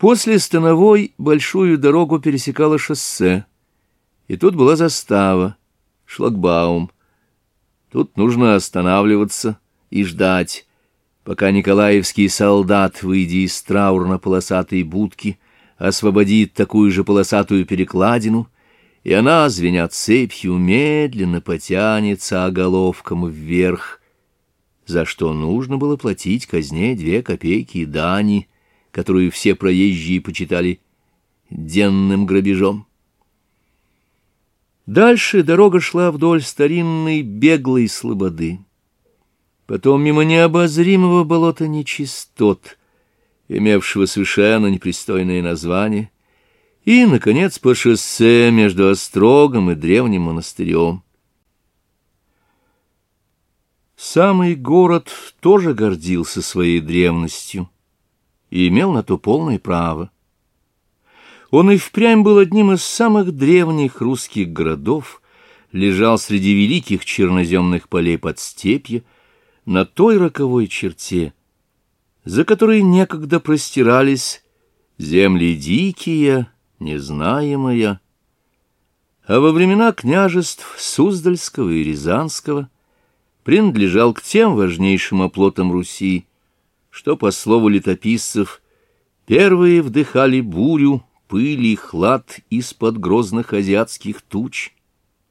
После Становой большую дорогу пересекало шоссе, и тут была застава, шлагбаум. Тут нужно останавливаться и ждать, пока николаевский солдат, выйдя из траурно-полосатой будки, освободит такую же полосатую перекладину, и она, звеня цепью, медленно потянется оголовком вверх, за что нужно было платить казне две копейки дани — которую все проезжие почитали денным грабежом. Дальше дорога шла вдоль старинной беглой слободы, потом мимо необозримого болота нечистот, имевшего совершенно непристойное название, и, наконец, по шоссе между Острогом и древним монастырем. Самый город тоже гордился своей древностью — и имел на то полное право. Он и впрямь был одним из самых древних русских городов, лежал среди великих черноземных полей под степью, на той роковой черте, за которой некогда простирались земли дикие, незнаемая, а во времена княжеств Суздальского и Рязанского принадлежал к тем важнейшим оплотам Руси, что, по слову летописцев, первые вдыхали бурю, пыль и хлад из-под грозных азиатских туч,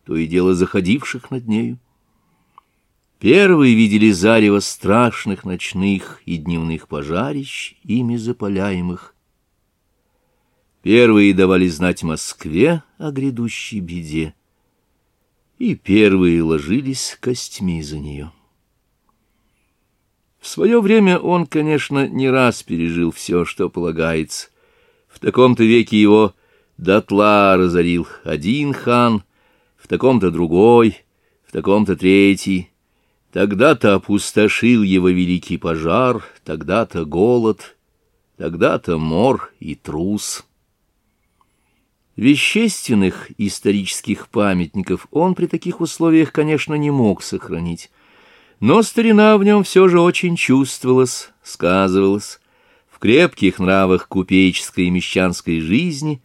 то и дело заходивших над нею. Первые видели зарево страшных ночных и дневных пожарищ, ими запаляемых. Первые давали знать Москве о грядущей беде, и первые ложились костьми за нее. В свое время он, конечно, не раз пережил все, что полагается. В таком-то веке его дотла разорил один хан, в таком-то другой, в таком-то третий. Тогда-то опустошил его великий пожар, тогда-то голод, тогда-то мор и трус. Вещественных исторических памятников он при таких условиях, конечно, не мог сохранить. Но старина в нем все же очень чувствовалась, сказывалась. В крепких нравах купеческой и мещанской жизни,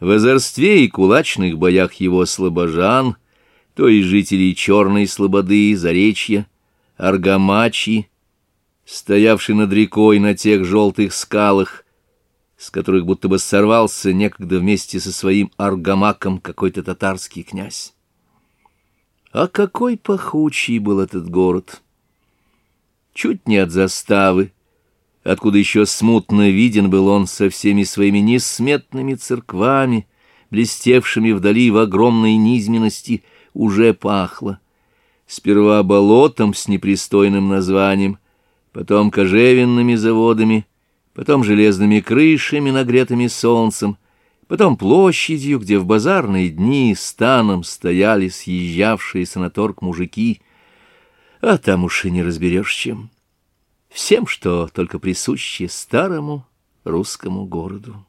в озорстве и кулачных боях его слабожан, то и жителей Черной Слободы, Заречья, Аргамачи, стоявший над рекой на тех желтых скалах, с которых будто бы сорвался некогда вместе со своим аргамаком какой-то татарский князь. А какой пахучий был этот город! Чуть не от заставы, откуда еще смутно виден был он со всеми своими несметными церквами, блестевшими вдали в огромной низменности, уже пахло. Сперва болотом с непристойным названием, потом кожевенными заводами, потом железными крышами, нагретыми солнцем — потом площадью, где в базарные дни станом стояли съезжавшиеся на торг мужики, а там уж и не разберешь чем. Всем, что только присуще старому русскому городу.